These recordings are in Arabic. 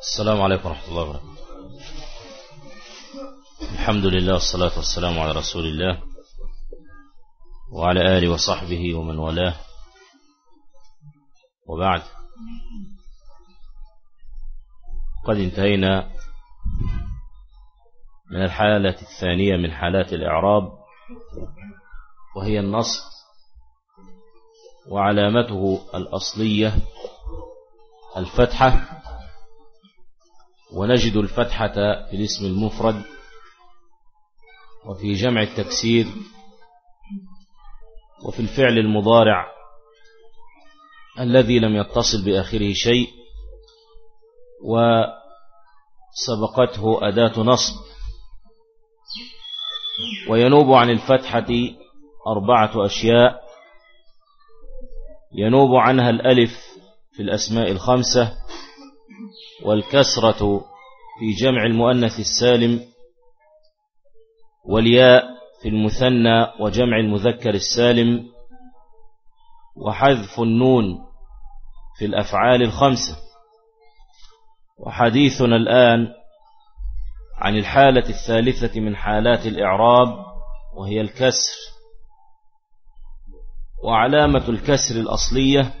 السلام عليكم ورحمة الله وبركاته. الحمد لله والصلاة والسلام على رسول الله وعلى آله وصحبه ومن والاه. وبعد. قد انتهينا من الحالة الثانية من حالات الإعراب وهي النصب وعلامته الأصلية الفتحة ونجد الفتحة في الاسم المفرد وفي جمع التكسير وفي الفعل المضارع الذي لم يتصل بآخره شيء وسبقته أداة نصب وينوب عن الفتحة أربعة أشياء ينوب عنها الألف في الأسماء الخمسة والكسرة في جمع المؤنث السالم والياء في المثنى وجمع المذكر السالم وحذف النون في الأفعال الخمسة. وحديثنا الآن عن الحالة الثالثة من حالات الإعراب وهي الكسر. وعلامة الكسر الأصلية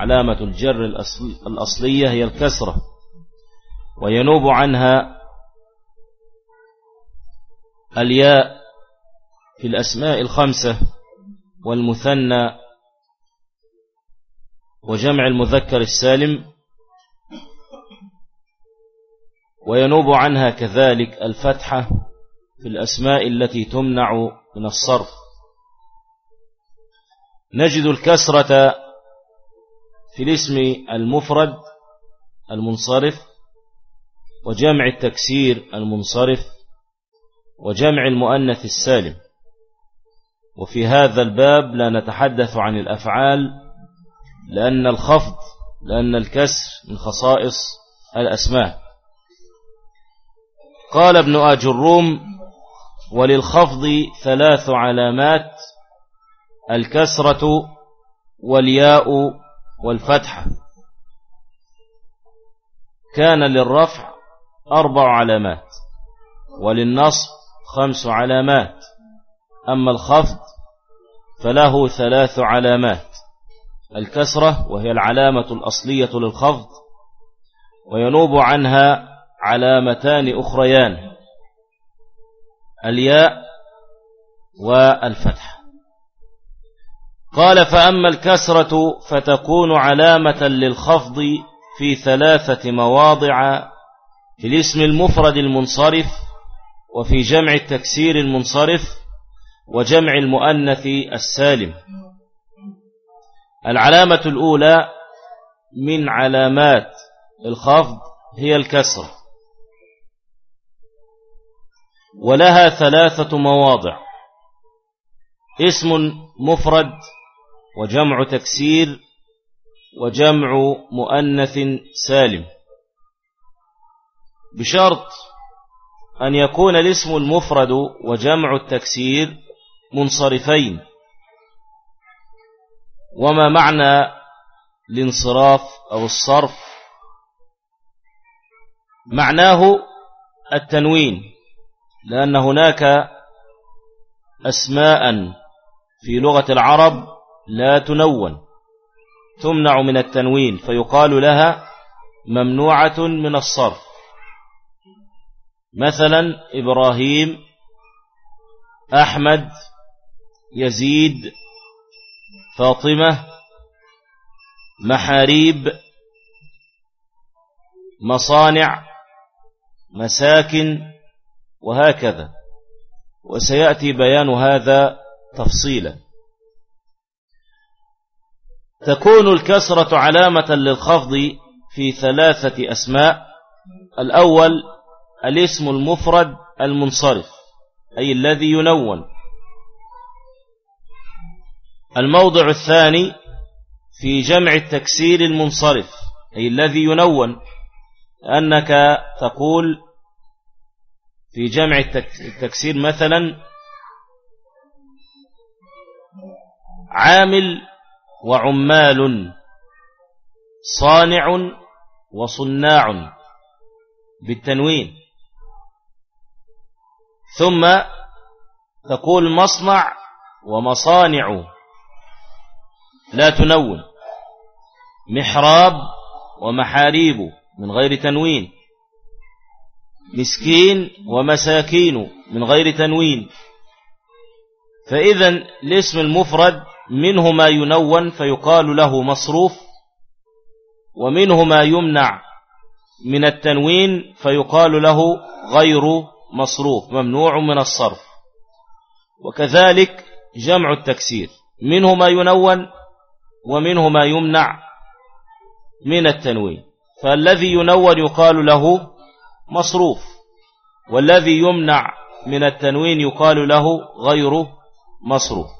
علامة الجر الأصلية هي الكسرة وينوب عنها الياء في الأسماء الخمسة والمثنى وجمع المذكر السالم وينوب عنها كذلك الفتحة في الأسماء التي تمنع من الصرف. نجد الكسرة في الاسم المفرد المنصرف وجمع التكسير المنصرف وجمع المؤنث السالم. وفي هذا الباب لا نتحدث عن الأفعال لأن الخفض لأن الكسر من خصائص الأسماء. قال ابن أجروم وللخفض ثلاث علامات الكسرة والياء والفتحة كان للرفع أربع علامات وللنصب خمس علامات. أما الخفض فله ثلاث علامات الكسرة وهي العلامة الأصلية للخفض وينوب عنها علامتان أخريان الياء والفتح. قال فأما الكسرة فتكون علامة للخفض في ثلاثة مواضع في الاسم المفرد المنصرف وفي جمع التكسير المنصرف وجمع المؤنث السالم. العلامة الأولى من علامات الخفض هي الكسرة. ولها ثلاثة مواضع. اسم مفرد وجمع تكسير وجمع مؤنث سالم. بشرط أن يكون الاسم المفرد وجمع التكسير منصرفين. وما معنى الانصراف أو الصرف؟ معناه التنوين لأن هناك أسماء في لغة العرب لا تنون تمنع من التنوين فيقال لها ممنوعة من الصرف. مثلا إبراهيم أحمد يزيد فاطمة محاريب مصانع مساكن وهكذا. وسيأتي بيان هذا تفصيلا. تكون الكسرة علامة للخفض في ثلاثة أسماء. الأول الاسم المفرد المنصرف أي الذي ينون. الموضع الثاني في جمع التكسير المنصرف أي الذي ينون. أنك تقول في جمع التكسير مثلا عامل وعمال صانع وصناع بالتنوين. ثم تقول مصنع ومصانع لا تنون. محراب ومحاريب من غير تنوين. مسكين ومساكين من غير تنوين. فإذا الاسم المفرد منه ما ينون فيقال له مصروف ومنه ما يمنع من التنوين فيقال له غير مصروف ممنوع من الصرف. وكذلك جمع التكسير منه ما ينون ومنه ما يمنع من التنوين. فالذي ينون يقال له مصروف والذي يمنع من التنوين يقال له غير مصروف.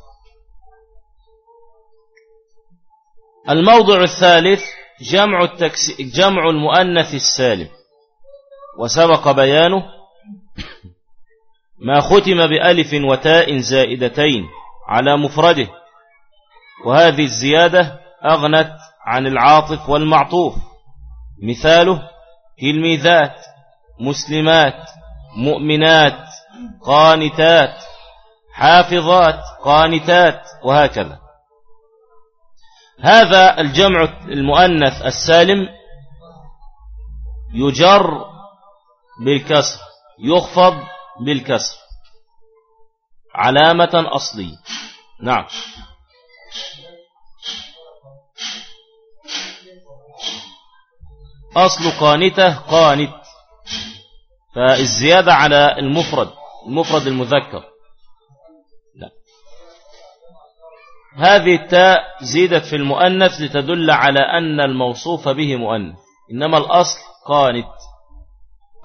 الموضع الثالث جمع, التكس... جمع المؤنث السالم. وسبق بيانه ما ختم بألف وتاء زائدتين على مفرده. وهذه الزيادة أغنت عن العاطف والمعطوف. مثاله تلميذات مسلمات مؤمنات قانتات حافظات قانتات وهكذا. هذا الجمع المؤنث السالم يجر بالكسر يخفض بالكسر. علامة أصلية. نعم. أصل قانته قانت فالزيادة على المفرد المفرد المذكر. هذه التاء زيدت في المؤنث لتدل على أن الموصوف به مؤنث. إنما الأصل قانت.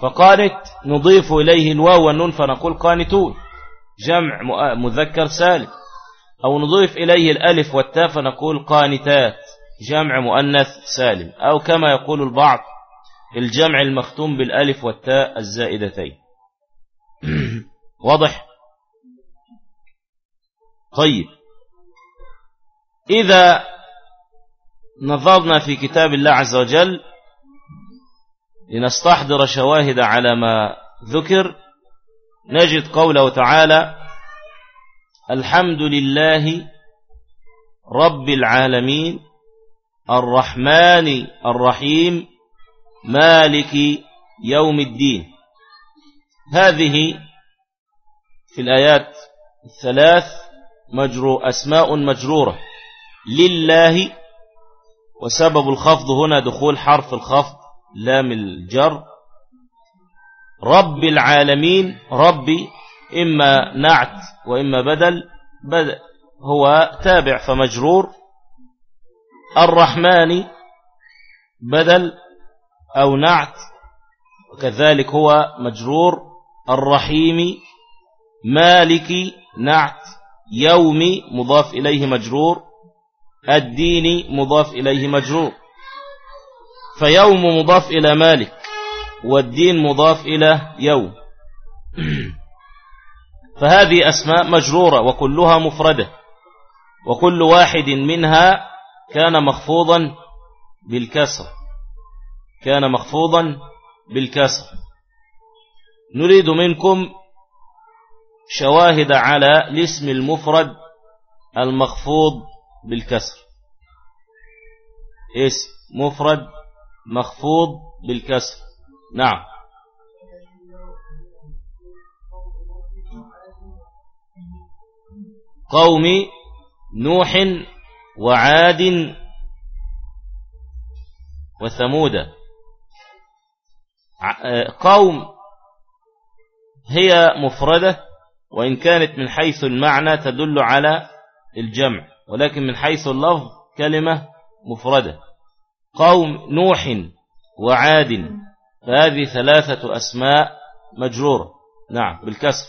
فقانت نضيف إليه الواو والنون فنقول قانتون. جمع مذكر سالم. أو نضيف إليه الألف والتاء فنقول قانتات. جمع مؤنث سالم. أو كما يقول البعض الجمع المختوم بالألف والتاء الزائدتين. واضح؟ طيب. إذا نظرنا في كتاب الله عز وجل لنستحضر شواهد على ما ذكر نجد قوله تعالى الحمد لله رب العالمين الرحمن الرحيم مالك يوم الدين. هذه في الآيات الثلاث مجرو أسماء مجرورة. لله وسبب الخفض هنا دخول حرف الخفض لام الجر. رب العالمين ربي إما نعت وإما بدل بدل هو تابع فمجرور. الرحمن بدل أو نعت وكذلك هو مجرور. الرحيم مالك نعت يوم مضاف إليه مجرور. الدين مضاف إليه مجرور. فيوم مضاف إلى مالك والدين مضاف إلى يوم. فهذه أسماء مجرورة وكلها مفردة وكل واحد منها كان مخفوضا بالكسر. كان مخفوضا بالكسر. نريد منكم شواهد على الاسم المفرد المخفوض بالكسر. اسم مفرد مخفوض بالكسر. نعم. قوم نوح وعاد وثمود. قوم هي مفردة وإن كانت من حيث المعنى تدل على الجمع ولكن من حيث اللفظ كلمة مفردة. قوم نوح وعاد فهذه ثلاثة أسماء مجرورة. نعم بالكسر.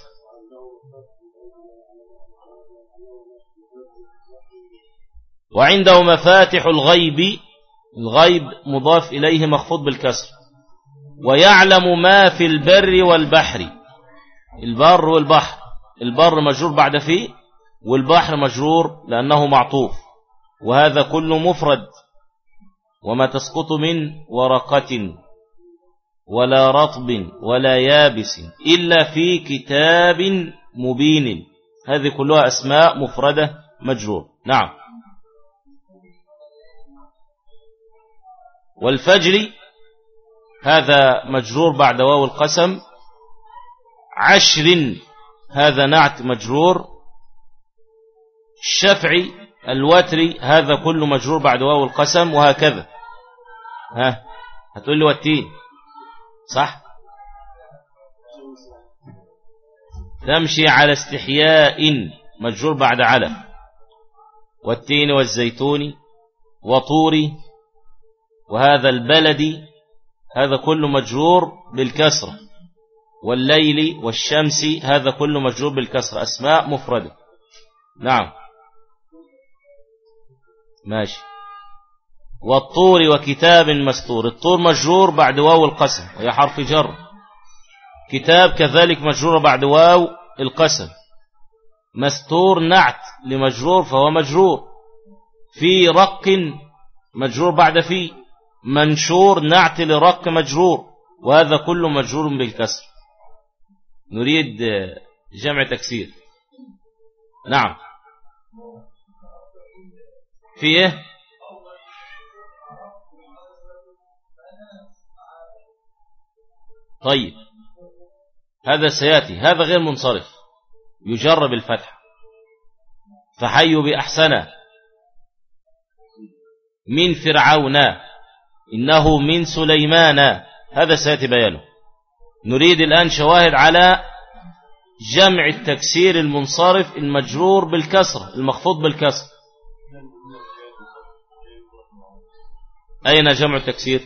وعنده مفاتح الغيب الغيب مضاف إليه مخفوض بالكسر. ويعلم ما في البر والبحر. البر والبحر. البر مجرور بعد فيه والبحر مجرور لأنه معطوف. وهذا كله مفرد وما تسقط من ورقة ولا رطب ولا يابس إلا في كتاب مبين. هذه كلها أسماء مفردة مجرور. نعم. والفجر هذا مجرور بعد واو القسم. عشر هذا نعت مجرور. الشفعي الوتري هذا كله مجرور بعد واو القسم وهكذا. ها هتقول لي والتين صح؟ تمشي على استحياء مجرور بعد على والتين والزيتون وطور وهذا البلد هذا كله مجرور بالكسرة. والليل والشمس هذا كله مجرور بالكسرة. أسماء مفردة. نعم. ماشي. والطور وكتاب مستور. الطور مجرور بعد واو القسم وهي حرف جر. كتاب كذلك مجرور بعد واو القسم. مستور نعت لمجرور فهو مجرور. في رق مجرور بعد في. منشور نعت لرق مجرور وهذا كله مجرور بالكسر. نريد جمع تكسير. نعم. في إيه؟ طيب. هذا سيأتي. هذا غير منصرف. يجرب الفتح. فحي بأحسن من فرعون. إنه من سليمان. هذا سيأتي بيانه. نريد الآن شواهد على جمع التكسير المنصرف المجرور بالكسر المخفوض بالكسر. أين جمع التكسير؟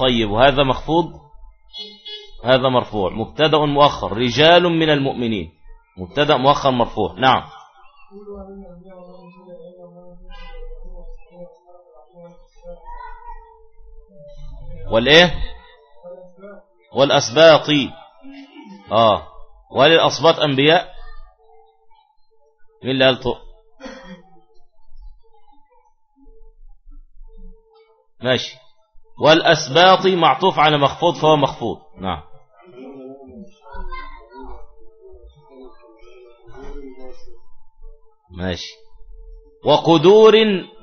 طيب وهذا مخفوض؟ هذا مرفوع. مبتدأ مؤخر. رجال من المؤمنين. مبتدأ مؤخر مرفوع. نعم. والإيه؟ والأسباط. آه. وللاسباط أنبياء؟ مين اللي ماشي. والأسباط معطوف على مخفوض فهو مخفوض. نعم. ماشي. وقدور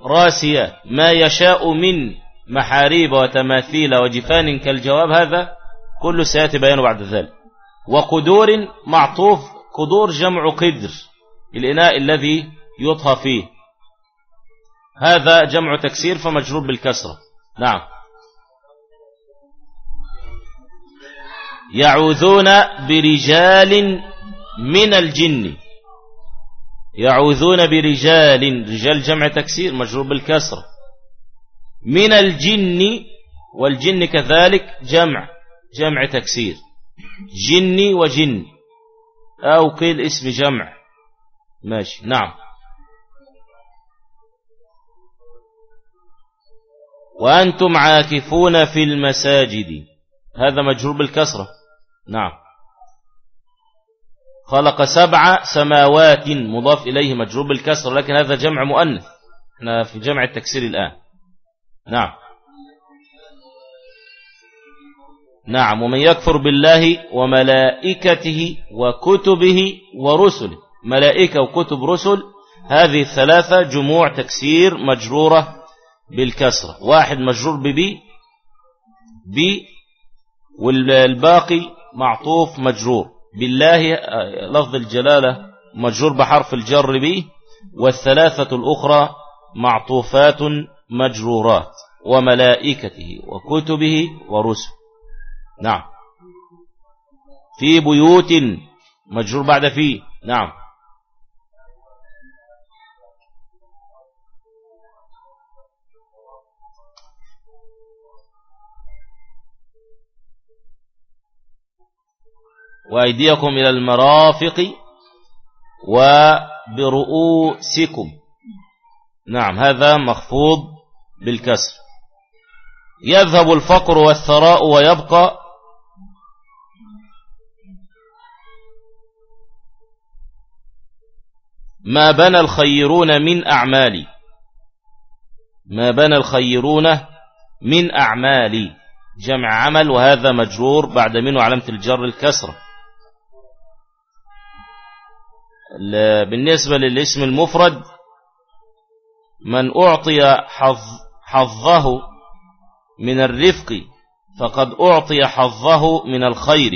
راسية ما يشاء من محاريب وتماثيل وجفان كالجواب هذا كله سيأتي بيانه بعد ذلك. وقدور معطوف قدور جمع قدر الإناء الذي يطهى فيه. هذا جمع تكسير فمجرور بالكسرة. نعم. يعوذون برجال من الجن. يعوذون برجال رجال جمع تكسير مجرور بالكسر من الجن والجن كذلك جمع جمع تكسير. جني وجن. أو قيل اسم جمع. ماشي. نعم. وأنتم عاكفون في المساجد. هذا مجرور بالكسرة. نعم. خلق سبع سماوات مضاف إليه مجرور بالكسرة لكن هذا جمع مؤنث. إحنا في جمع التكسير الآن. نعم. نعم. ومن يكفر بالله وملائكته وكتبه ورسله. ملائكة وكتب رسل. هذه الثلاثة جموع تكسير مجرورة بالكسرة. واحد مجرور ببي بي والباقي معطوف مجرور. بالله لفظ الجلالة مجرور بحرف الجر به والثلاثة الأخرى معطوفات مجرورات وملائكته وكتبه ورسل نعم. في بيوت مجرور بعد فيه. نعم. وأيديكم إلى المرافق وبرؤوسكم. نعم هذا مخفوض بالكسر. يذهب الفقر والثراء ويبقى ما بنى الخيرون من أعمالي. ما بنى الخيرون من أعمال جمع عمل وهذا مجرور بعد منه علامة الجر الكسرة بالنسبة للاسم المفرد من أعطي حظ حظه من الرفق فقد أعطي حظه من الخير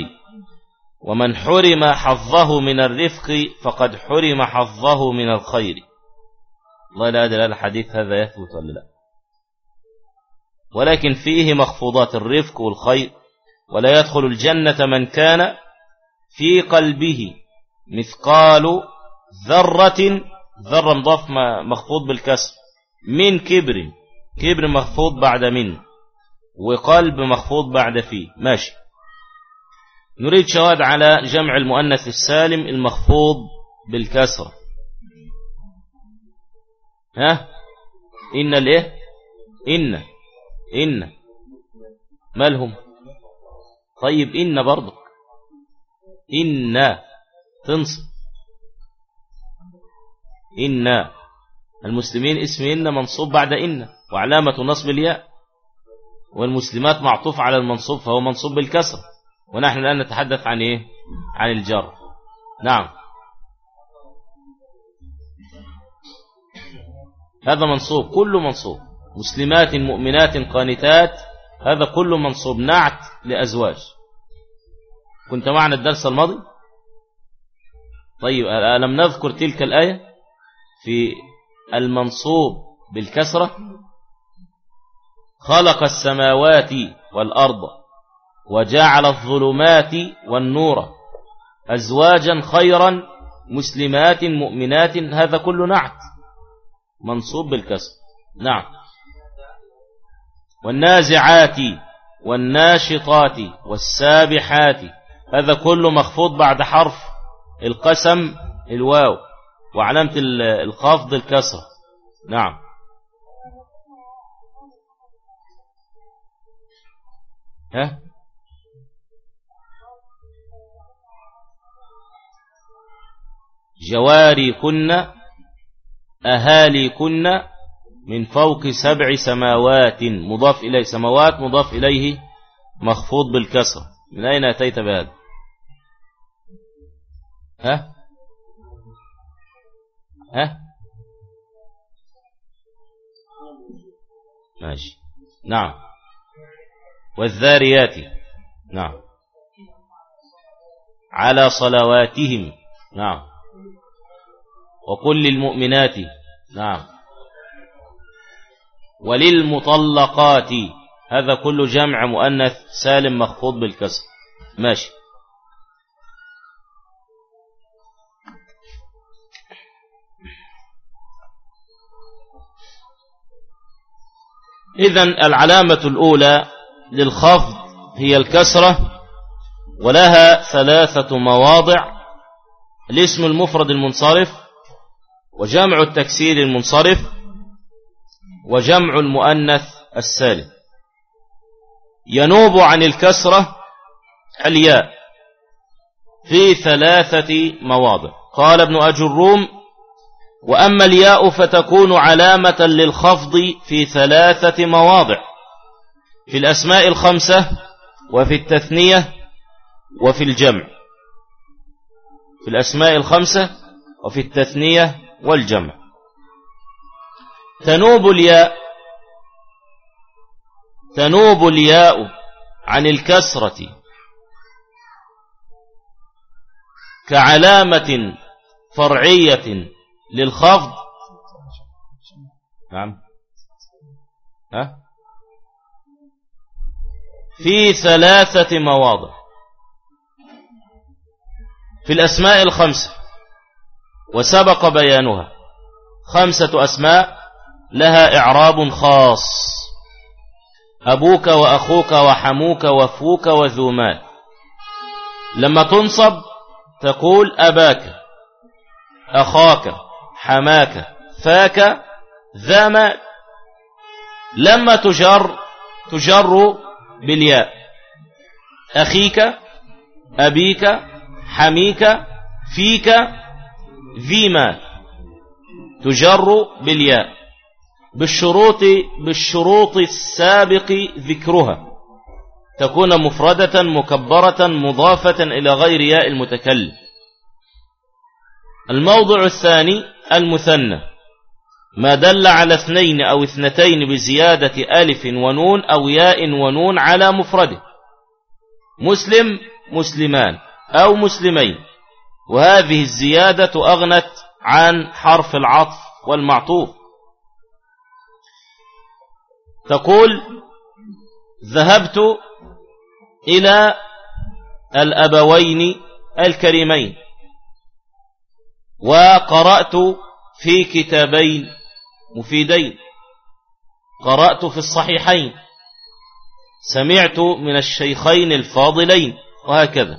ومن حرم حظه من الرفق فقد حرم حظه من الخير. الله لا أدري الحديث هذا يثبت ولا لا. ولكن فيه مخفوضات الرفق والخير ولا يدخل الجنة من كان في قلبه. مثقال ذرة ذرة مضاف مخفوض بالكسر من كبر كبر مخفوض بعد من وقلب مخفوض بعد فيه ماشي. نريد شواهد على جمع المؤنث السالم المخفوض بالكسر. ها؟ إن الايه إن إن. مالهم طيب إن برضك إن. تنصب إن. المسلمين اسم إن منصوب بعد إن وعلامة نصب الياء. والمسلمات معطوف على المنصوب فهو منصوب بالكسر. ونحن الآن نتحدث عن إيه؟ عن الجر. نعم. هذا منصوب كله منصوب. مسلمات مؤمنات قانتات هذا كله منصوب. نعت لأزواج. كنت معنا الدرس الماضي؟ طيب ألم نذكر تلك الآية؟ في المنصوب بالكسرة خلق السماوات والأرض وجعل الظلمات والنور أزواجا خيرا مسلمات مؤمنات هذا كله نعت. منصوب بالكسر. نعم. والنازعات والناشطات والسابحات هذا كله مخفوض بعد حرف القسم الواو. وعلامة الخفض الكسر نعم. ها؟ جواري كن أهالي كن من فوق سبع سماوات. مضاف إليه سماوات مضاف إليه مخفوض بالكسر من أين أتيت بهذا؟ ها؟ ها؟ ماشي. نعم. والذاريات. نعم. على صلواتهم. نعم. وقل للمؤمنات. نعم. وللمطلقات. هذا كله جمع مؤنث سالم مخفوض بالكسر. ماشي. إذا العلامة الأولى للخفض هي الكسرة ولها ثلاثة مواضع الاسم المفرد المنصرف وجمع التكسير المنصرف وجمع المؤنث السالم. ينوب عن الكسرة الياء في ثلاثة مواضع. قال ابن أجروم وأما الياء فتكون علامة للخفض في ثلاثة مواضع. في الأسماء الخمسة وفي التثنية وفي الجمع. في الأسماء الخمسة وفي التثنية والجمع. تنوب الياء تنوب الياء عن الكسرة. كعلامة فرعية. للخفض. نعم. ها؟ في ثلاثة مواضع. في الأسماء الخمسة وسبق بيانها. خمسة أسماء لها إعراب خاص. أبوك وأخوك وحموك وفوك وذومات لما تنصب تقول أباك أخاك حماك فاك مال لما تجر تجر بالياء. أخيك أبيك حميك فيك ذي مال تجر بالياء. بالشروط بالشروط السابق ذكرها. تكون مفردة مكبرة مضافة إلى غير ياء المتكلم. الموضع الثاني المثنى. ما دل على اثنين أو اثنتين بزيادة ألف ونون أو ياء ونون على مفرده. مسلم مسلمان أو مسلمين. وهذه الزيادة أغنت عن حرف العطف والمعطوف. تقول ذهبت إلى الأبوين الكريمين. وقرأت في كتابين مفيدين. قرأت في الصحيحين. سمعت من الشيخين الفاضلين. وهكذا.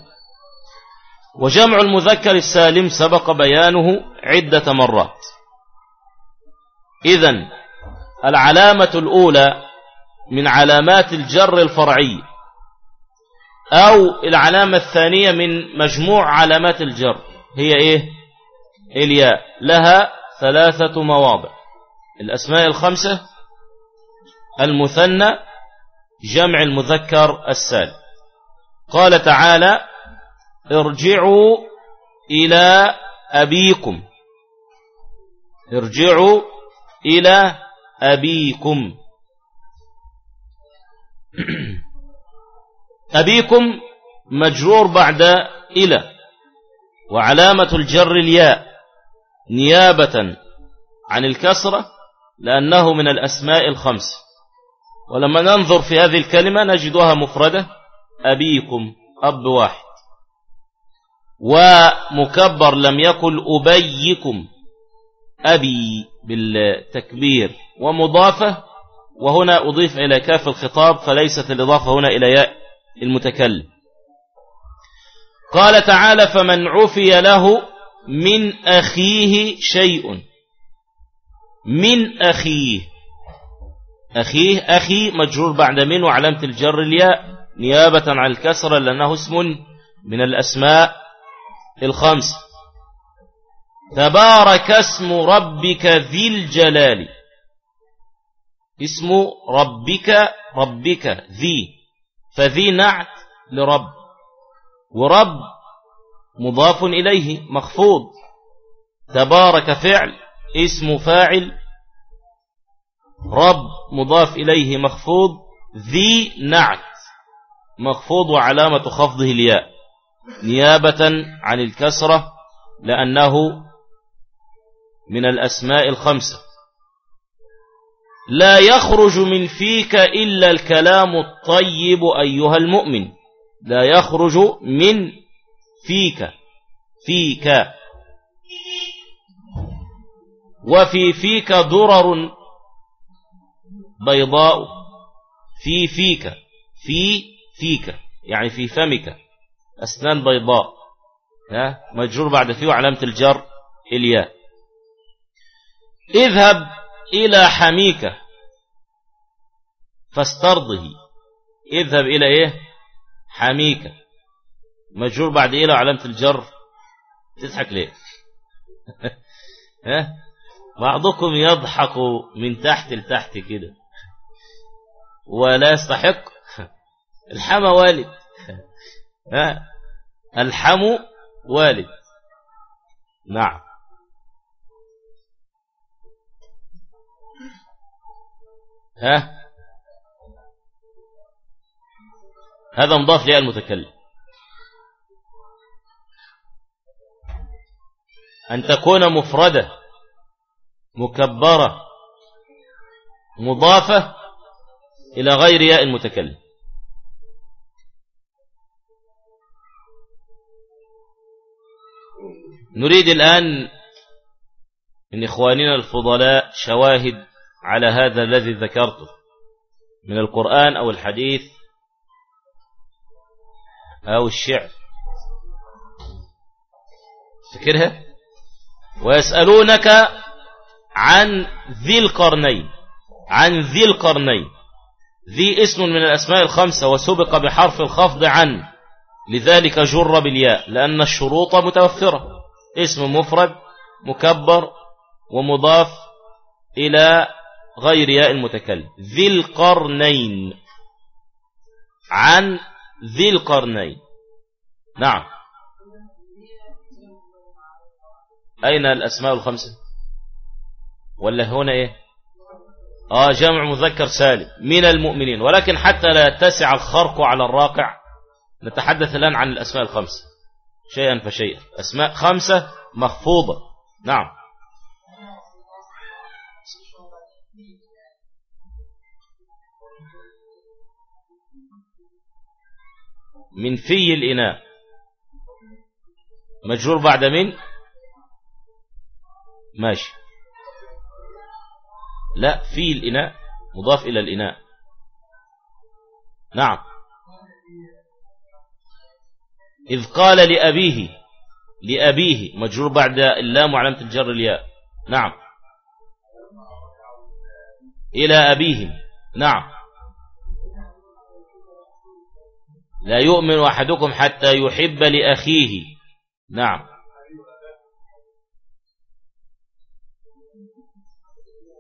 وجمع المذكر السالم سبق بيانه عدة مرات. إذن العلامة الأولى من علامات الجر الفرعي أو العلامة الثانية من مجموع علامات الجر هي إيه؟ الياء لها ثلاثة مواضع. الأسماء الخمسة المثنى جمع المذكر السالم. قال تعالى ارجعوا إلى أبيكم. ارجعوا إلى أبيكم. أبيكم مجرور بعد إلى وعلامة الجر الياء. نيابة عن الكسرة لأنه من الأسماء الخمس. ولما ننظر في هذه الكلمة نجدها مفردة أبيكم أب واحد. ومكبر لم يقل أبيكم أبي بالتكبير. ومضافة وهنا أضيف إلى كاف الخطاب فليست الإضافة هنا إلى ياء المتكلم. قال تعالى فمن عفي له من أخيه شيء. من أخيه. أخيه أخي مجرور بعد من وعلامة الجر الياء نيابة عن الكسرة لأنه اسم من الأسماء الخمس. تبارك اسم ربك ذي الجلال. اسم ربك ربك ذي. فذي نعت لرب. ورب مضاف إليه مخفوض. تبارك فعل اسم فاعل رب مضاف إليه مخفوض ذي نعت مخفوض وعلامة خفضه الياء. نيابة عن الكسرة لأنه من الأسماء الخمسة. لا يخرج من فيك إلا الكلام الطيب أيها المؤمن. لا يخرج من فيك فيك. وفي فيك درر بيضاء. في فيك في فيك يعني في فمك. أسنان بيضاء. مجرور بعد فيه علامة الجر الياء. اذهب إلى حميك. فاسترضه. اذهب إلى إيه؟ حميك. مجرور بعد إيه علامة الجر؟ تضحك ليه؟ ها؟ بعضكم يضحك من تحت لتحت كده. ولا يستحق. الحمى والد. ها؟ الحم والد. نعم. ها؟ هذا مضاف لي أن تكون مفردة مكبرة مضافة إلى غير ياء المتكلم نريد الآن من إخواننا الفضلاء شواهد على هذا الذي ذكرته من القرآن أو الحديث أو الشعر. فكرها ويسألونك عن ذي القرنين عن ذي القرنين. ذي اسم من الأسماء الخمسة وسبق بحرف الخفض عن. لذلك جر بالياء لأن الشروط متوفرة. اسم مفرد مكبر ومضاف إلى غير ياء المتكلم ذي القرنين عن ذي القرنين. نعم. أين الأسماء الخمسة؟ ولا هنا إيه؟ آه جمع مذكر سالم من المؤمنين ولكن حتى لا يتسع الخرق على الراقع نتحدث الآن عن الأسماء الخمسة. شيئا فشيئا. أسماء خمسة مخفوضة. نعم. من في الإناء. مجرور بعد من؟ ماشي. لا في الإناء مضاف إلى الإناء. نعم. إذ قال لأبيه لأبيه مجرور بعد اللام وعلامة الجر الياء نعم. إلى أبيهم نعم. لا يؤمن أحدكم حتى يحب لأخيه. نعم.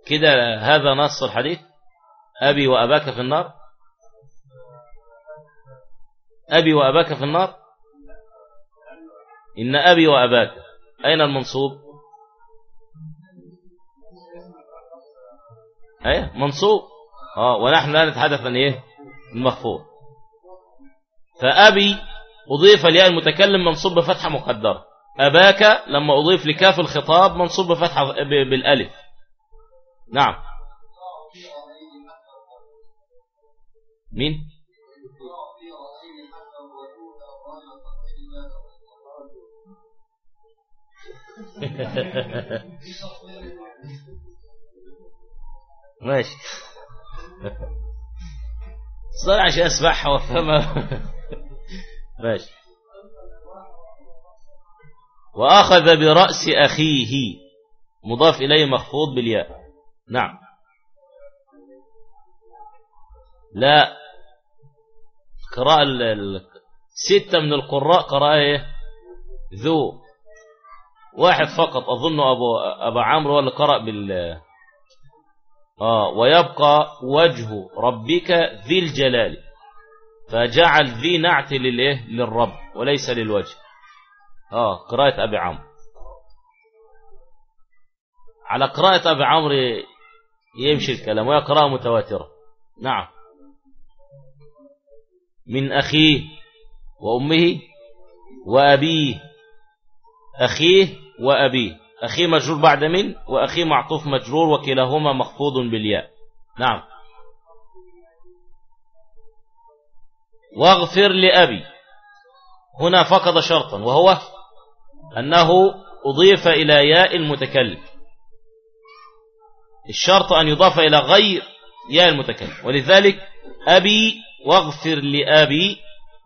كده هذا نص الحديث؟ أبي وأباك في النار؟ أبي وأباك في النار؟ إن أبي وأباك أين المنصوب؟ أيه منصوب. آه ونحن لا نتحدث عن إيه؟ المخفوض فأبي أضيف لياء المتكلم منصوب بفتحة مقدرة. أباك لما أضيف لكاف الخطاب منصوب بفتحة بالألف. نعم. مين؟ ماشي. صار عشان اسمعها وافهمها ماشي. وأخذ برأس أخيه. مضاف إليه مخفوض بالياء. نعم. لا. قراءة ستة من القراء قراءة إيه؟ ذو. واحد فقط أظن أبو أبا عمرو هو اللي قرأ بال آه ويبقى وجه ربك ذي الجلال. فجعل ذي نعت للإيه؟ للرب وليس للوجه. آه قراءة أبي عمرو. على قراءة أبي عمرو يمشي الكلام وهي قراءة متواترة. نعم. من أخيه وأمه وأبيه. أخيه وأبيه. أخيه مجرور بعد من؟ وأخيه معطوف مجرور وكلاهما مخفوض بالياء. نعم. واغفر لأبي. هنا فقد شرطا وهو أنه أضيف إلى ياء المتكلم. الشرط أن يضاف إلى غير ياء المتكلم. ولذلك أبي واغفر لأبي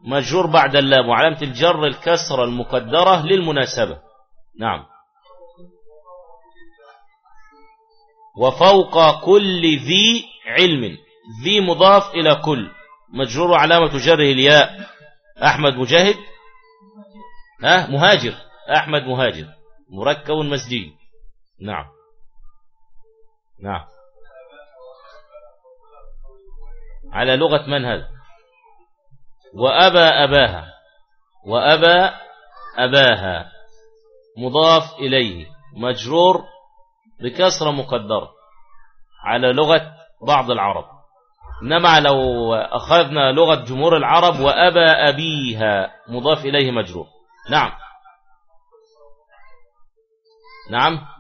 مجرور بعد اللام وعلامة الجر الكسر المقدرة للمناسبة. نعم. وفوق كل ذي علم ذي مضاف إلى كل. مجرور علامة جره الياء. أحمد مجاهد؟ ها؟ مهاجر. أحمد مهاجر. مركب مسجد. نعم. نعم. على لغة من هذا؟ وأبى أباها. وأبى أباها. مضاف إليه. مجرور بكسرة مقدرة على لغة بعض العرب. إنما لو أخذنا لغة جمهور العرب وأبى أبيها. مضاف إليه مجرور. نعم. نعم.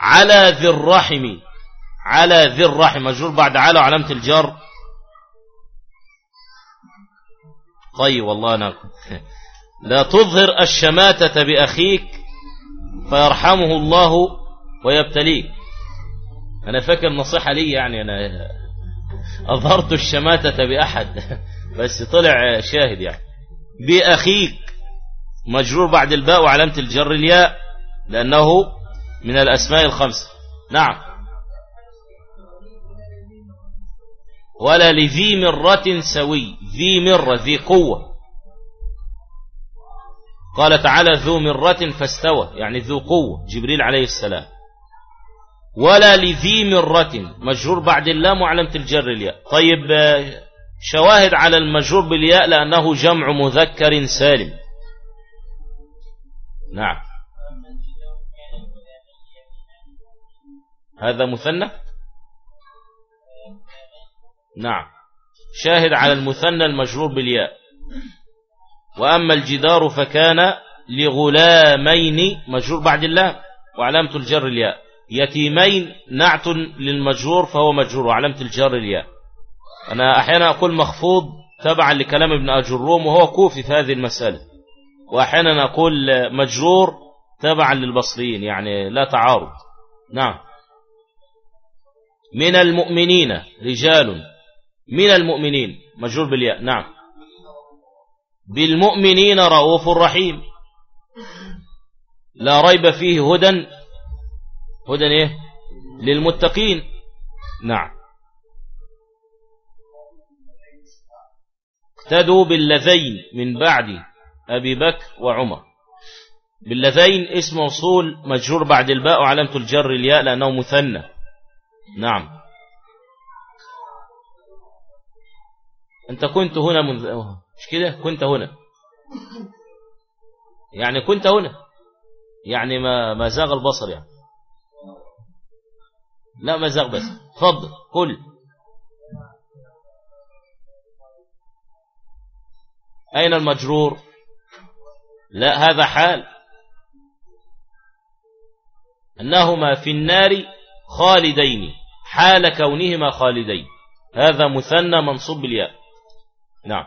على ذي الرحم على ذي الرحم. مجرور بعد على علامة الجر. طيب والله أنا لا تظهر الشماتة بأخيك فيرحمه الله ويبتليك. أنا فاكر نصيحة لي يعني أنا أظهرت الشماتة بأحد بس طلع شاهد يعني. بأخيك مجرور بعد الباء وعلامة الجر الياء لأنه من الأسماء الخمسة نعم. ولا لذي مرة سوي. ذي مرة ذي قوة. قال تعالى ذو مرة فاستوى. يعني ذو قوة. جبريل عليه السلام. ولا لذي مرة. مجرور بعد اللام وعلامة الجر الياء. طيب شواهد على المجرور بالياء لأنه جمع مذكر سالم. نعم. هذا مثنى؟ نعم. شاهد على المثنى المجرور بالياء. وأما الجدار فكان لغلامين مجرور بعد اللام وعلامة الجر الياء. يتيمين نعت للمجرور فهو مجرور وعلامة الجر الياء. أنا أحيانا أقول مخفوض تبعا لكلام ابن أجروم وهو كوفي في هذه المسألة. وأحيانا أقول مجرور تبعا للبصريين يعني لا تعارض. نعم. من المؤمنين رجال. من المؤمنين. مجرور بالياء. نعم. بالمؤمنين رؤوف رحيم. لا ريب فيه هدى. هدى إيه؟ للمتقين. نعم. اقتدوا باللذين من بعد أبي بكر وعمر. باللذين اسم موصول مجرور بعد الباء وعلامة الجر الياء لأنه مثنى. نعم. أنت كنت هنا منذ مش كده؟ كنت هنا. يعني كنت هنا. يعني ما ما زاغ البصر يعني. لا ما زاغ بس. تفضل. كل أين المجرور؟ لا هذا حال. أنهما في النار خالدين. حال كونهما خالدين. هذا مثنى منصوب بالياء. نعم.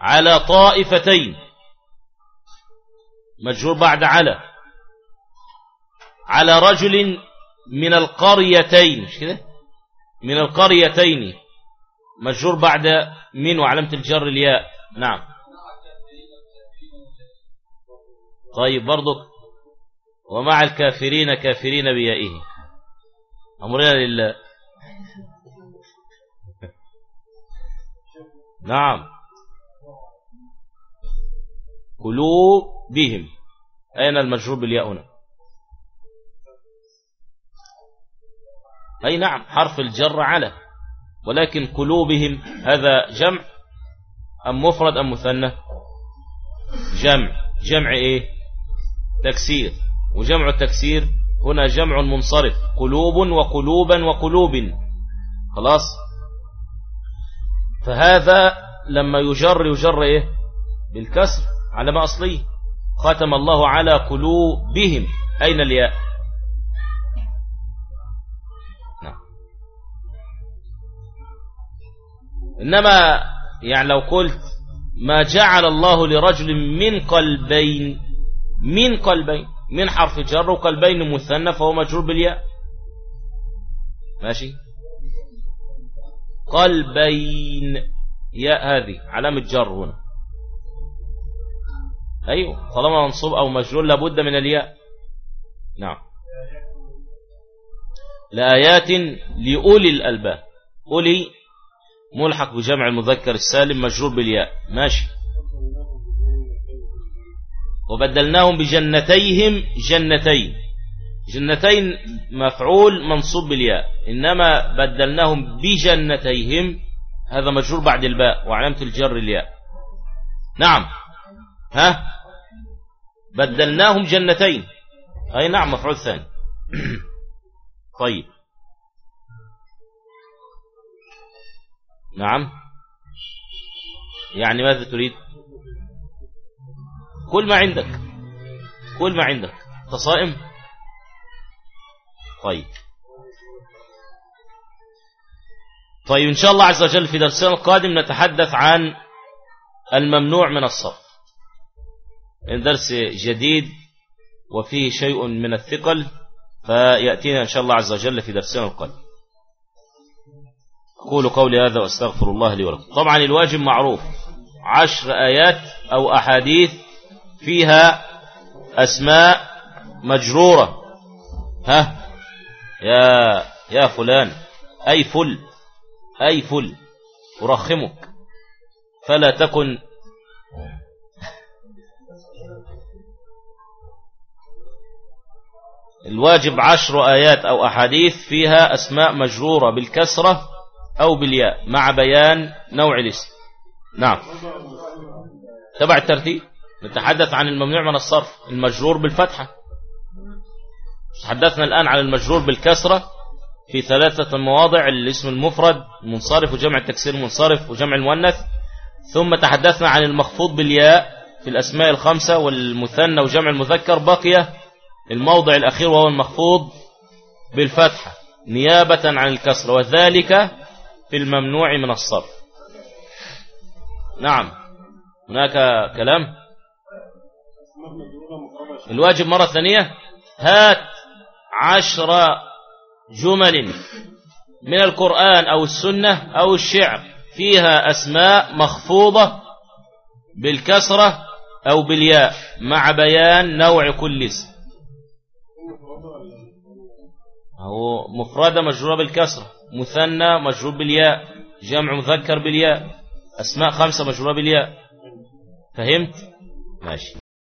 على طائفتين. مجرور بعد على. على رجل من القريتين. مش كده؟ من القريتين. مجرور بعد من وعلامة الجر الياء. نعم. طيب برضك ومع الكافرين كافرين بيائه. أمرنا لله. نعم. قلوبهم. أين المجرور بالياء هنا؟ أي نعم حرف الجر على. ولكن قلوبهم هذا جمع أم مفرد أم مثنى؟ جمع. جمع إيه؟ تكسير. وجمع التكسير هنا جمع منصرف قلوب وقلوبا وقلوب. خلاص؟ فهذا لما يجر يجر إيه؟ بالكسر على ما أصلي. ختم الله على قلوبهم. أين الياء؟ نعم. إنما يعني لو قلت ما جعل الله لرجل من قلبين من قلبين من حرف جر وقلبين مثنى فهو مجرور بالياء. ماشي؟ قلبين ياء هذه علامة جر هنا. أيوه طالما منصوب أو مجرور لابد من الياء. نعم. لآيات لأولي الألباب. أولي ملحق بجمع المذكر السالم مجرور بالياء. ماشي. وبدلناهم بجنتيهم جنتين. جنتين مفعول منصوب بالياء إنما بدلناهم بجنتيهم. هذا مجرور بعد الباء وعلامة الجر الياء. نعم. ها؟ بدلناهم جنتين. أي نعم مفعول ثاني. طيب. نعم. يعني ماذا تريد؟ كل ما عندك. كل ما عندك. تصائم طيب. طيب إن شاء الله عز وجل في درسنا القادم نتحدث عن الممنوع من الصرف. درس جديد وفيه شيء من الثقل فيأتينا إن شاء الله عز وجل في درسنا القادم. أقول قولي هذا وأستغفر الله لي ولكم. طبعا الواجب معروف. عشر آيات أو أحاديث فيها أسماء مجرورة. ها؟ يا يا فلان أي فل أي فل أرخمك. فلا تكن. الواجب عشر آيات أو أحاديث فيها أسماء مجرورة بالكسرة أو بالياء مع بيان نوع الاسم. نعم. تبع الترتيب؟ نتحدث عن الممنوع من الصرف المجرور بالفتحة. تحدثنا الآن عن المجرور بالكسرة في ثلاثة مواضع الاسم المفرد المنصرف وجمع التكسير المنصرف وجمع المؤنث. ثم تحدثنا عن المخفوض بالياء في الأسماء الخمسة والمثنى وجمع المذكر. بقي الموضع الأخير وهو المخفوض بالفتحة نيابة عن الكسر وذلك في الممنوع من الصرف. نعم هناك كلام؟ الواجب مرة ثانية. هات عشر جمل من القرآن أو السنة أو الشعر. فيها أسماء مخفوضة بالكسرة أو بالياء مع بيان نوع كل اسم. هو مفردة مجرورة بالكسرة مثنى مجرور بالياء جمع مذكر بالياء أسماء خمسة مجرورة بالياء. فهمت؟ ماشي.